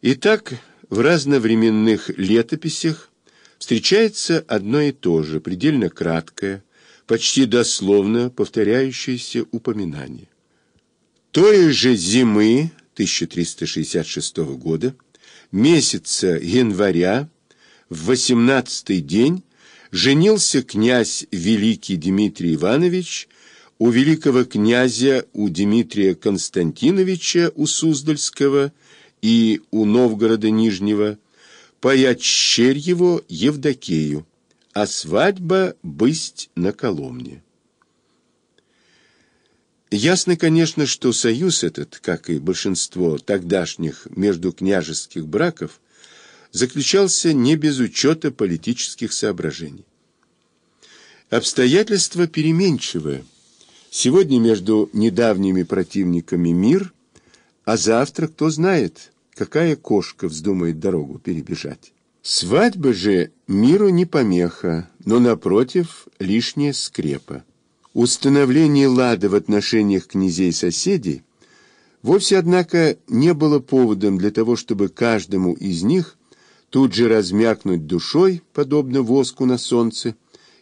Итак, в разновременных летописях встречается одно и то же, предельно краткое, почти дословно повторяющееся упоминание. Той же зимы 1366 года, месяца января, в восемнадцатый день, женился князь Великий Дмитрий Иванович у великого князя у Дмитрия Константиновича у Суздальского и у Новгорода Нижнего, поячщерь его Евдокею, а свадьба бысть на Коломне. Ясно, конечно, что союз этот, как и большинство тогдашних междукняжеских браков, заключался не без учета политических соображений. Обстоятельства переменчивые. Сегодня между недавними противниками мир, а завтра кто знает, какая кошка вздумает дорогу перебежать. Свадьба же миру не помеха, но, напротив, лишняя скрепа. Установление лада в отношениях князей-соседей вовсе, однако, не было поводом для того, чтобы каждому из них тут же размякнуть душой, подобно воску на солнце,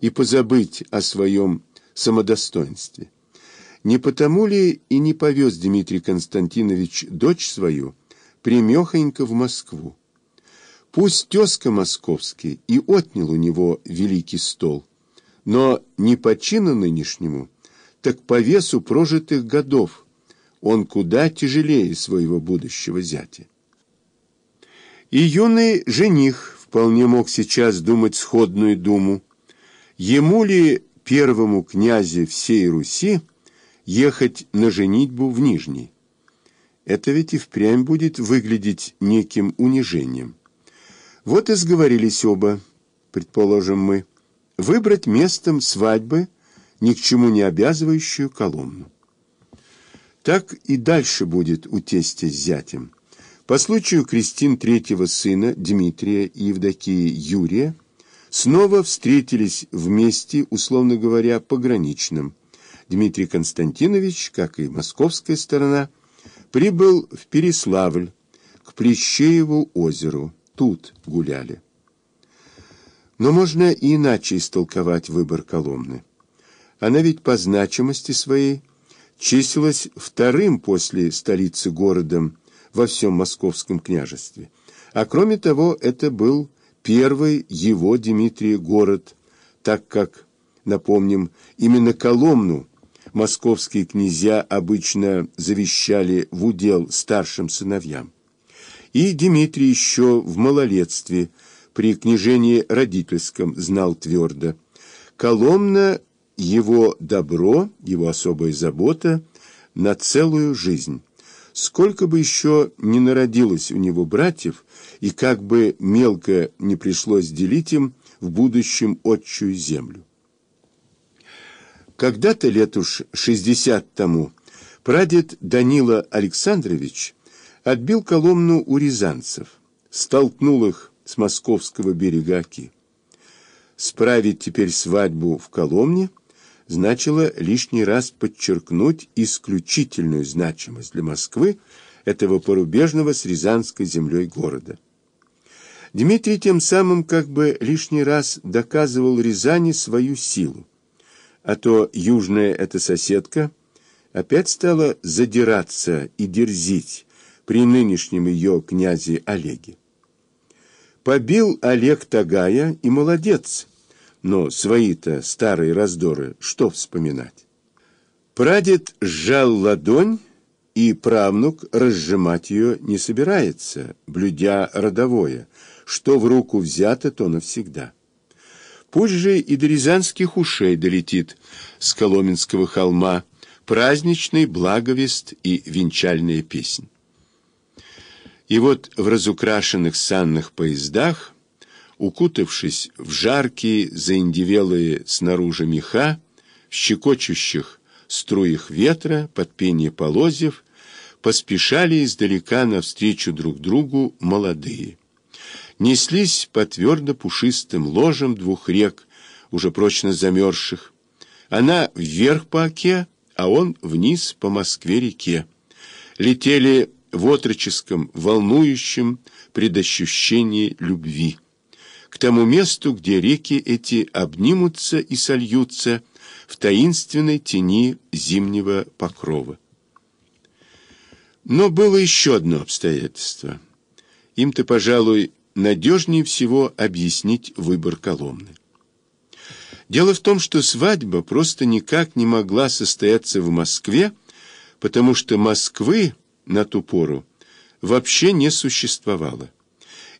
и позабыть о своем самодостоинстве. Не потому ли и не повез Дмитрий Константинович дочь свою примехонько в Москву? Пусть тезка московский и отнял у него великий стол, но не по чину нынешнему, так по весу прожитых годов он куда тяжелее своего будущего зятя. И юный жених вполне мог сейчас думать сходную думу. Ему ли, первому князе всей Руси, ехать на женитьбу в Нижний? Это ведь и впрямь будет выглядеть неким унижением. Вот и сговорились оба, предположим мы, выбрать местом свадьбы ни к чему не обязывающую Коломну. Так и дальше будет у тестя с зятем. По случаю крестин третьего сына Дмитрия и Евдокии Юрия снова встретились вместе, условно говоря, пограничным. Дмитрий Константинович, как и московская сторона, прибыл в Переславль, к Плещееву озеру. Тут гуляли. Но можно и иначе истолковать выбор Коломны. Она ведь по значимости своей числилась вторым после столицы городом во всем московском княжестве. А кроме того, это был первый его Дмитрия город, так как, напомним, именно Коломну московские князья обычно завещали в удел старшим сыновьям. И Дмитрий еще в малолетстве, при княжении родительском, знал твердо. Коломна – его добро, его особая забота на целую жизнь. Сколько бы еще не народилось у него братьев, и как бы мелко не пришлось делить им в будущем отчую землю. Когда-то лет уж шестьдесят тому прадед Данила Александрович отбил Коломну у рязанцев, столкнул их с московского берега Оки. Справить теперь свадьбу в Коломне – значило лишний раз подчеркнуть исключительную значимость для Москвы этого порубежного с Рязанской землей города. Дмитрий тем самым как бы лишний раз доказывал Рязани свою силу, а то южная эта соседка опять стала задираться и дерзить при нынешнем ее князе Олеге. Побил Олег Тагая и молодец – но свои-то старые раздоры что вспоминать? Прадед сжал ладонь, и правнук разжимать ее не собирается, блюдя родовое, что в руку взято, то навсегда. Пусть же и до рязанских ушей долетит с Коломенского холма праздничный благовест и венчальная песнь. И вот в разукрашенных санных поездах укутавшись в жаркие, заиндевелые снаружи меха, в щекочущих струях ветра, под пение полозьев, поспешали издалека навстречу друг другу молодые. Неслись по твердо-пушистым ложам двух рек, уже прочно замерзших. Она вверх по оке, а он вниз по Москве-реке. Летели в отроческом, волнующем предощущении любви, к тому месту, где реки эти обнимутся и сольются в таинственной тени зимнего покрова. Но было еще одно обстоятельство. Им-то, пожалуй, надежнее всего объяснить выбор Коломны. Дело в том, что свадьба просто никак не могла состояться в Москве, потому что Москвы на ту пору вообще не существовало.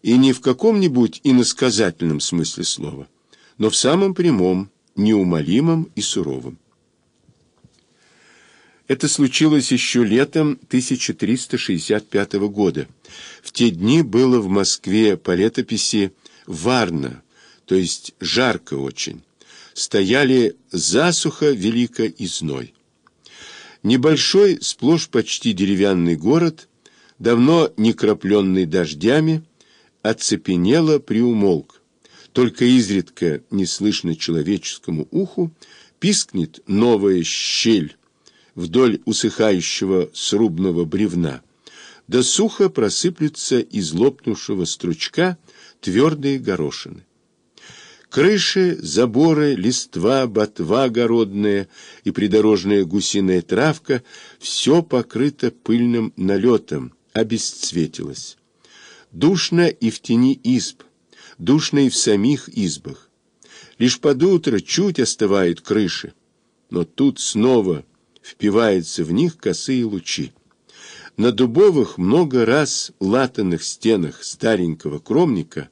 И не в каком-нибудь иносказательном смысле слова, но в самом прямом, неумолимом и суровом. Это случилось еще летом 1365 года. В те дни было в Москве по летописи варно, то есть жарко очень. Стояли засуха велика и зной. Небольшой, сплошь почти деревянный город, давно не крапленный дождями, оцепенело приумолк. Только изредка, не слышно человеческому уху, пискнет новая щель, вдоль усыхающего срубного бревна, да сухо просыплются из лопнувшего стручка твердые горошины. Крыши, заборы, листва, ботва огородная и придорожная гусиная травка — все покрыто пыльным налетом, обесцветилось. Душно и в тени изб, душно и в самих избах. Лишь под утро чуть остывают крыши, но тут снова — впиваются в них косые лучи. На дубовых много раз латанных стенах старенького кромника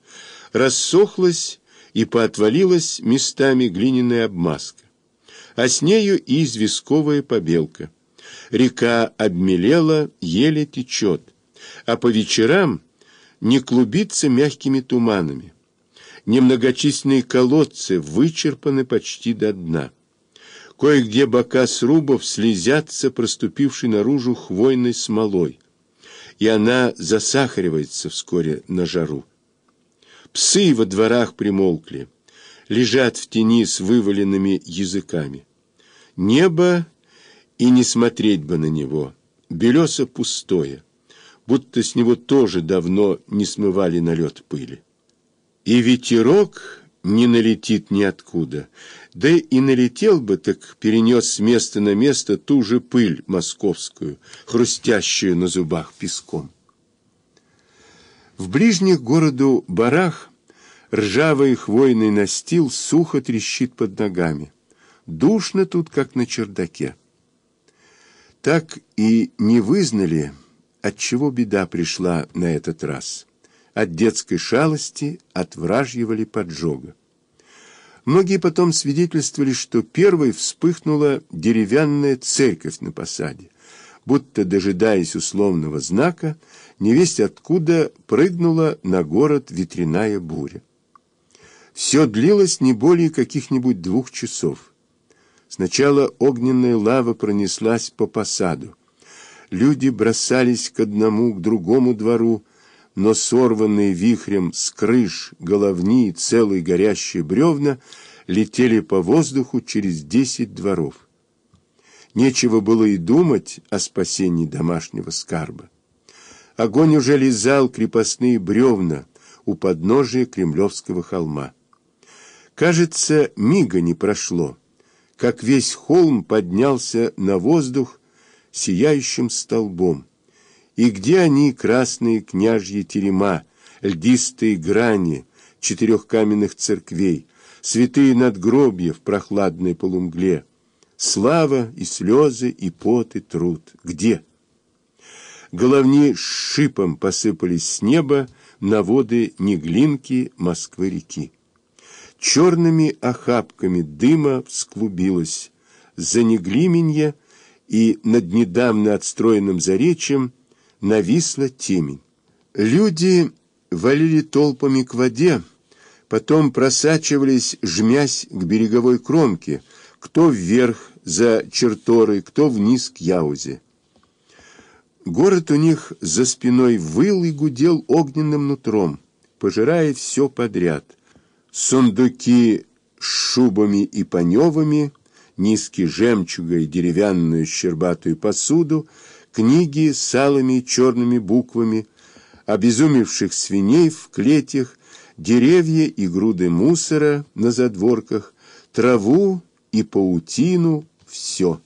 рассохлась и поотвалилась местами глиняная обмазка, а с нею и известковая побелка. Река обмелела, еле течет, а по вечерам не клубится мягкими туманами. Немногочисленные колодцы вычерпаны почти до дна. Кое-где бока срубов слезятся проступившей наружу хвойной смолой, и она засахаривается вскоре на жару. Псы во дворах примолкли, лежат в тени с вываленными языками. Небо и не смотреть бы на него, белесо пустое, будто с него тоже давно не смывали налет пыли. И ветерок не налетит ниоткуда. Да и налетел бы, так перенес с места на место ту же пыль московскую, хрустящую на зубах песком. В ближних городу барах ржавый хвойный настил сухо трещит под ногами. Душно тут, как на чердаке. Так и не вызнали, от чего беда пришла на этот раз от детской шалости, от вражьего ли поджога. Многие потом свидетельствовали, что первой вспыхнула деревянная церковь на посаде, будто, дожидаясь условного знака, невесть откуда прыгнула на город ветряная буря. Все длилось не более каких-нибудь двух часов. Сначала огненная лава пронеслась по посаду. Люди бросались к одному, к другому двору, но сорванные вихрем с крыш, головни и целые горящие бревна летели по воздуху через десять дворов. Нечего было и думать о спасении домашнего скарба. Огонь уже лизал крепостные бревна у подножия Кремлевского холма. Кажется, мига не прошло, как весь холм поднялся на воздух сияющим столбом, и где они, красные княжьи терема, льдистые грани четырех каменных церквей, святые надгробья в прохладной полумгле, слава и слезы, и пот, и труд. Где? Головни шипом посыпались с неба на воды Неглинки Москвы-реки. Черными охапками дыма всклубилось за Неглименье, и над недавно отстроенным заречьем нависла темень. Люди валили толпами к воде, потом просачивались, жмясь к береговой кромке, кто вверх за черторой, кто вниз к Яузе. Город у них за спиной выл и гудел огненным нутром, пожирая все подряд. Сундуки с шубами и паневами, низкий жемчугой деревянную щербатую посуду, книги с алыми черными буквами, обезумевших свиней в клетях, деревья и груды мусора на задворках, траву и паутину, все.